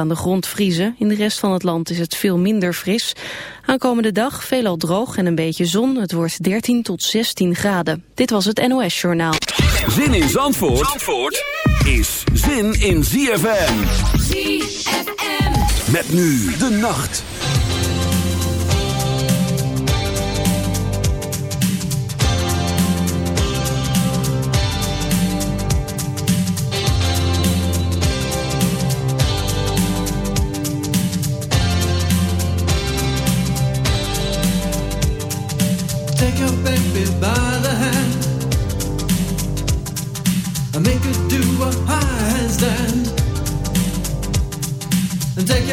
aan de grond vriezen. In de rest van het land is het veel minder fris. Aankomende dag veelal droog en een beetje zon. Het wordt 13 tot 16 graden. Dit was het NOS Journaal. Zin in Zandvoort, Zandvoort is zin in ZFM. ZFM. Met nu de nacht.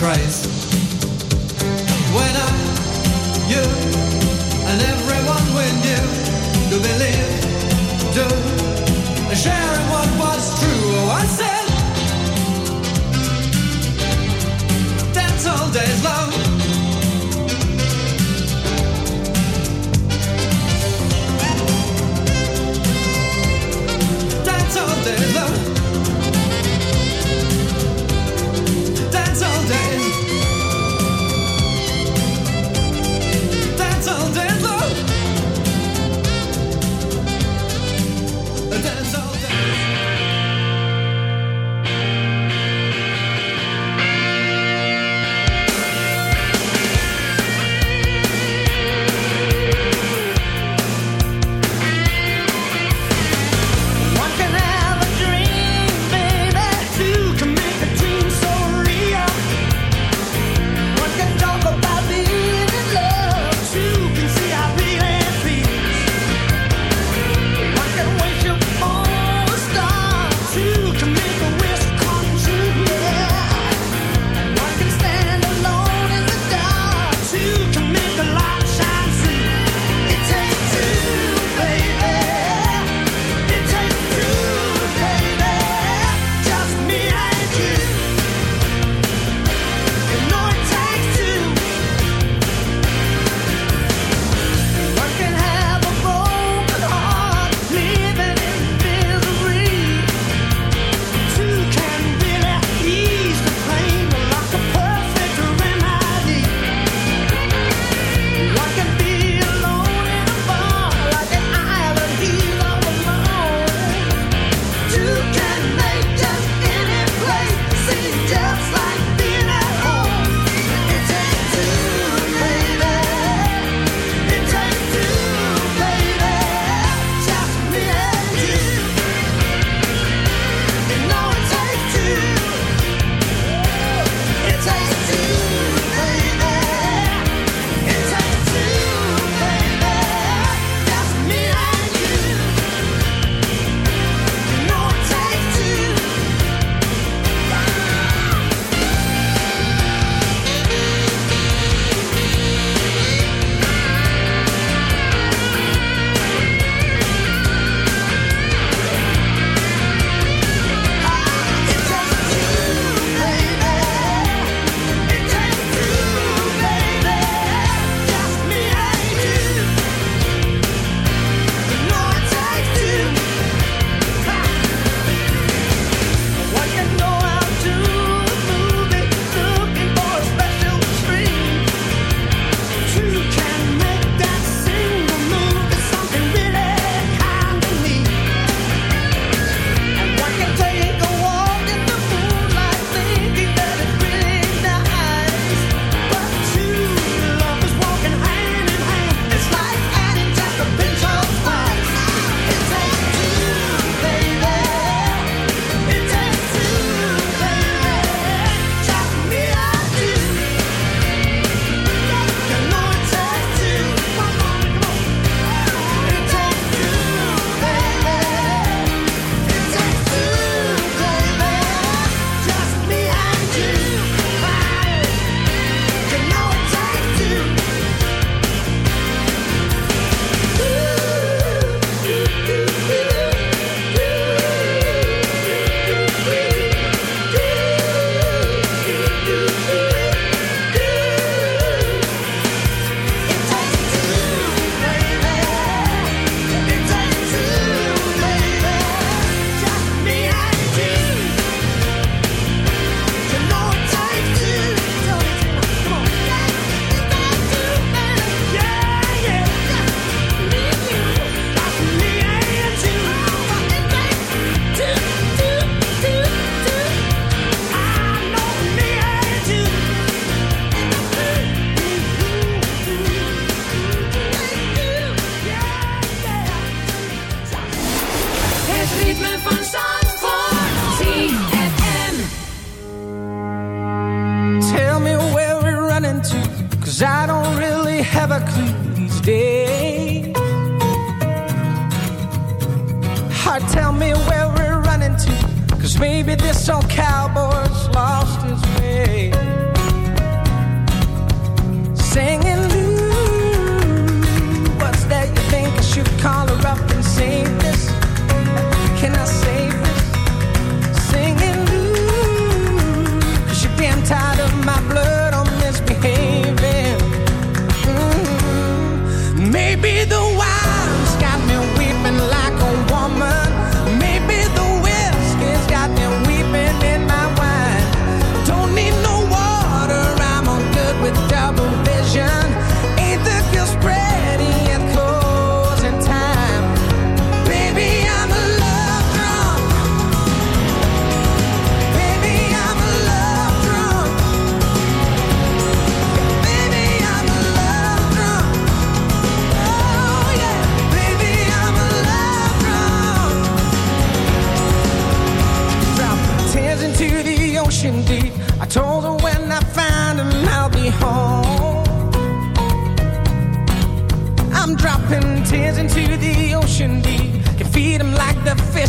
Crazy. When I, you, and everyone we knew to believe, do, sharing what was true. Oh, I said, dance all days long.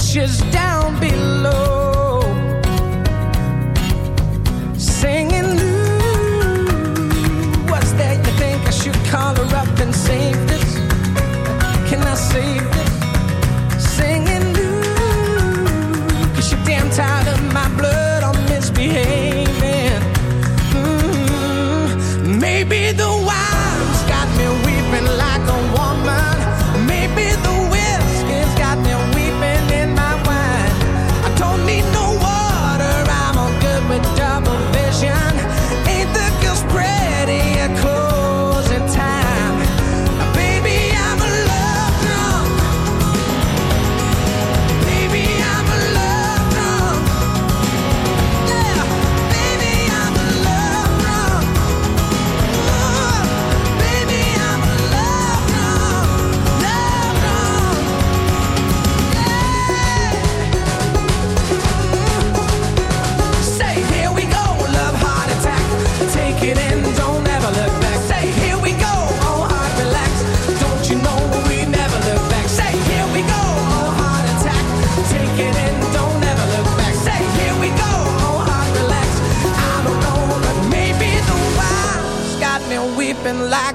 Just down below.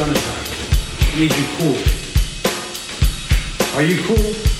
sun. It means you're cool. Are you cool?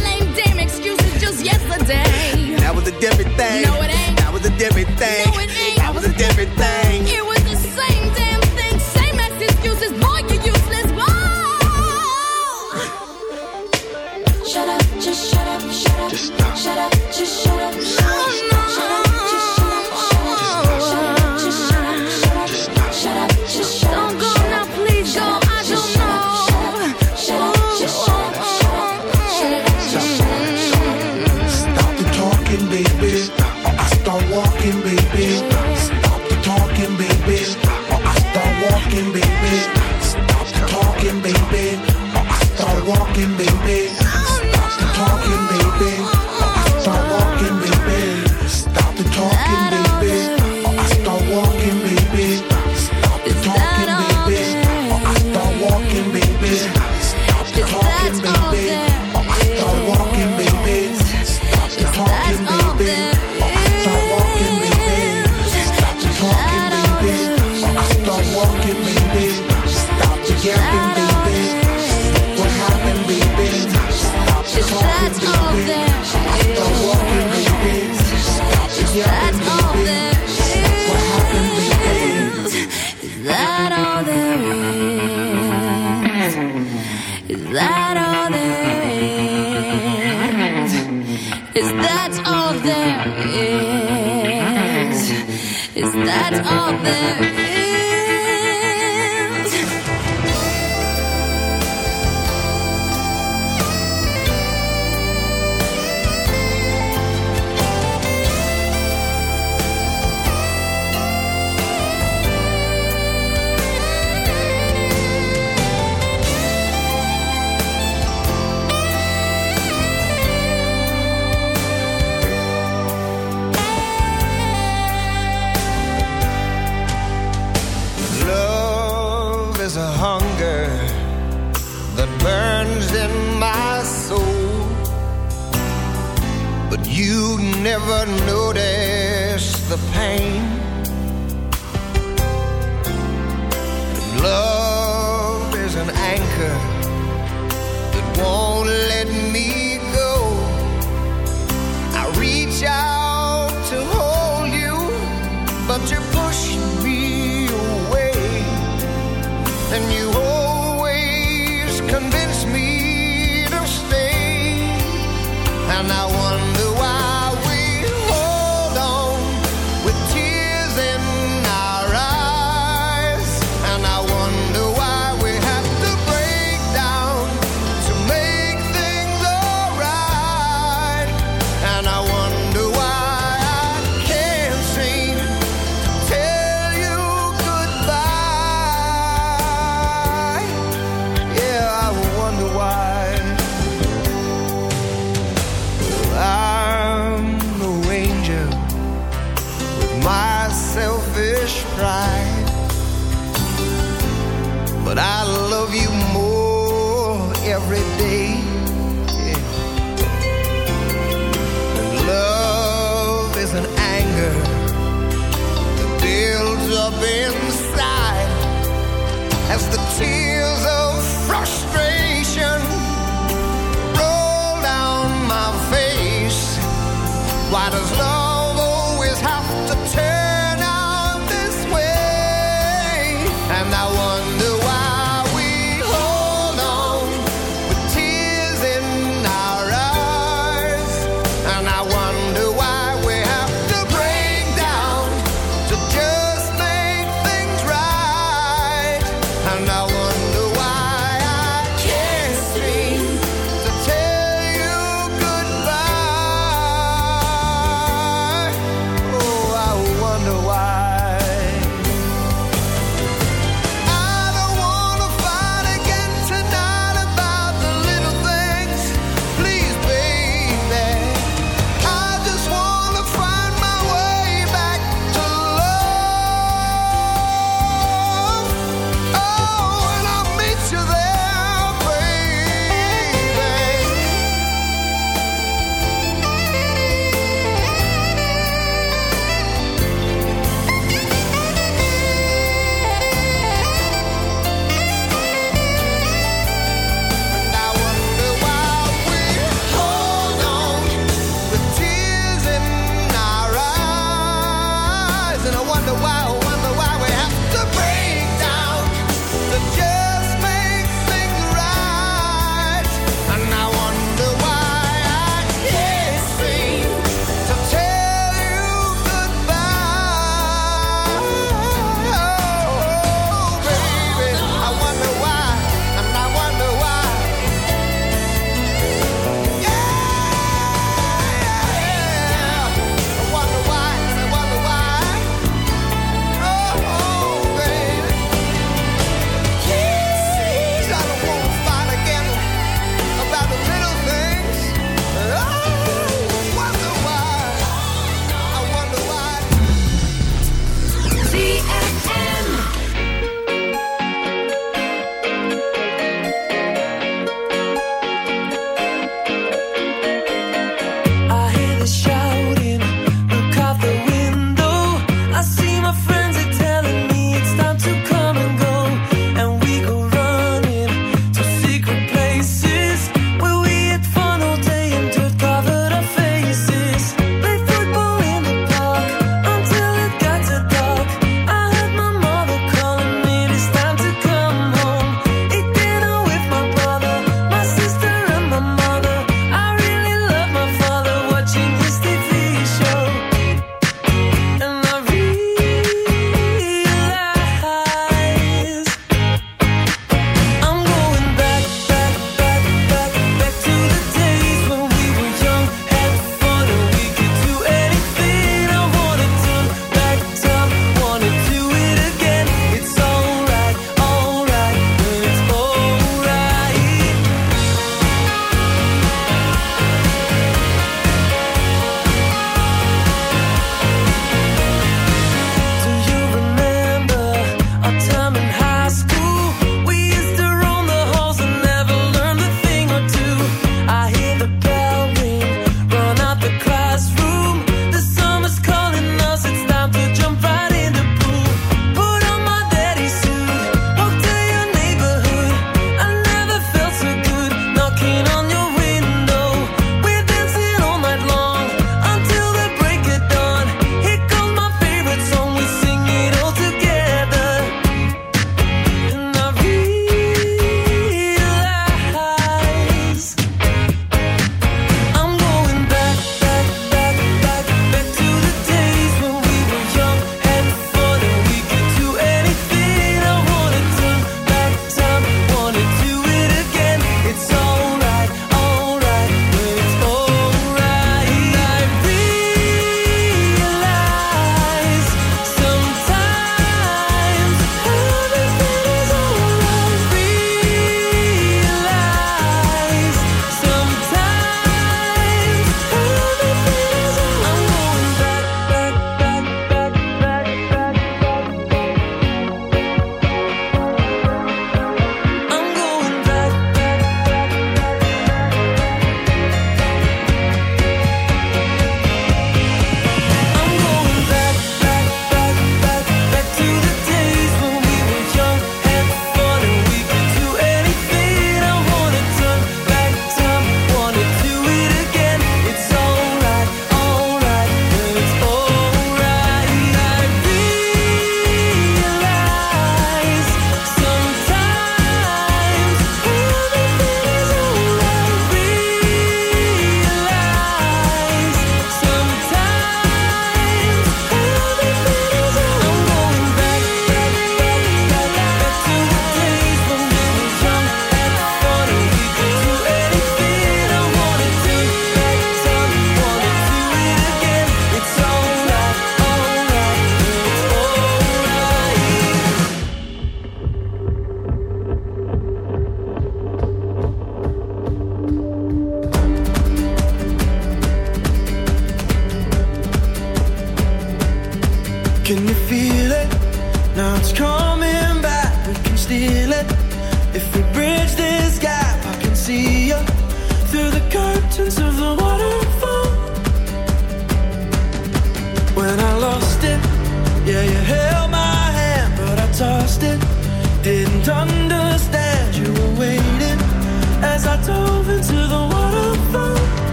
Why does love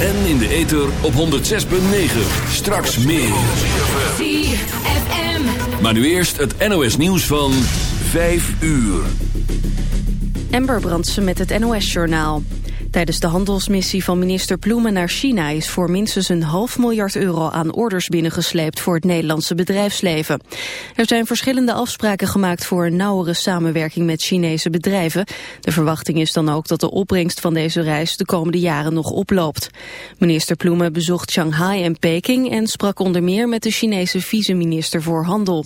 En in de ether op 106.9. Straks meer. ZFM. Maar nu eerst het NOS nieuws van 5 uur. Amber Brandsen met het NOS Journaal. Tijdens de handelsmissie van minister Ploemen naar China... is voor minstens een half miljard euro aan orders binnengesleept... voor het Nederlandse bedrijfsleven. Er zijn verschillende afspraken gemaakt... voor een nauwere samenwerking met Chinese bedrijven. De verwachting is dan ook dat de opbrengst van deze reis... de komende jaren nog oploopt. Minister Ploemen bezocht Shanghai en Peking... en sprak onder meer met de Chinese vice-minister voor Handel.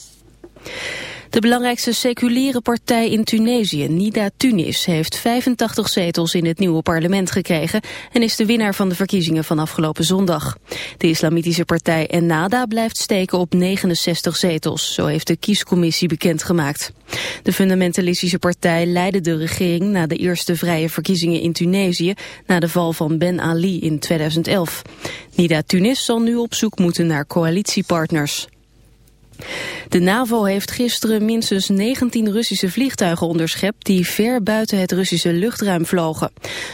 De belangrijkste seculiere partij in Tunesië, Nida Tunis, heeft 85 zetels in het nieuwe parlement gekregen en is de winnaar van de verkiezingen van afgelopen zondag. De islamitische partij Ennada blijft steken op 69 zetels, zo heeft de kiescommissie bekendgemaakt. De fundamentalistische partij leidde de regering na de eerste vrije verkiezingen in Tunesië na de val van Ben Ali in 2011. Nida Tunis zal nu op zoek moeten naar coalitiepartners. De NAVO heeft gisteren minstens 19 Russische vliegtuigen onderschept die ver buiten het Russische luchtruim vlogen.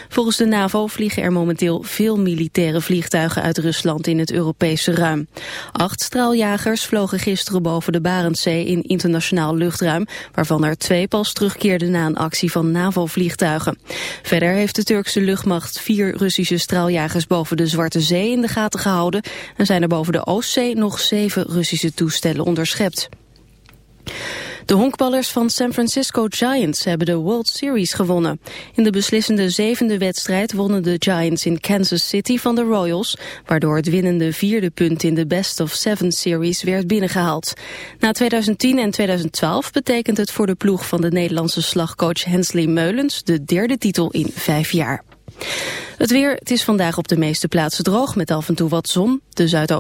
Volgens de NAVO vliegen er momenteel veel militaire vliegtuigen uit Rusland in het Europese ruim. Acht straaljagers vlogen gisteren boven de Barentszee in internationaal luchtruim, waarvan er twee pas terugkeerden na een actie van NAVO-vliegtuigen. Verder heeft de Turkse luchtmacht vier Russische straaljagers boven de Zwarte Zee in de gaten gehouden en zijn er boven de Oostzee nog zeven Russische toestellen De honkballers van San Francisco Giants hebben de World Series gewonnen. In de beslissende zevende wedstrijd wonnen de Giants in Kansas City van de Royals, waardoor het winnende vierde punt in de Best of Seven Series werd binnengehaald. Na 2010 en 2012 betekent het voor de ploeg van de Nederlandse slagcoach Hensley Meulens de derde titel in vijf jaar. Het weer, het is vandaag op de meeste plaatsen droog met af en toe wat zon. De zuidoost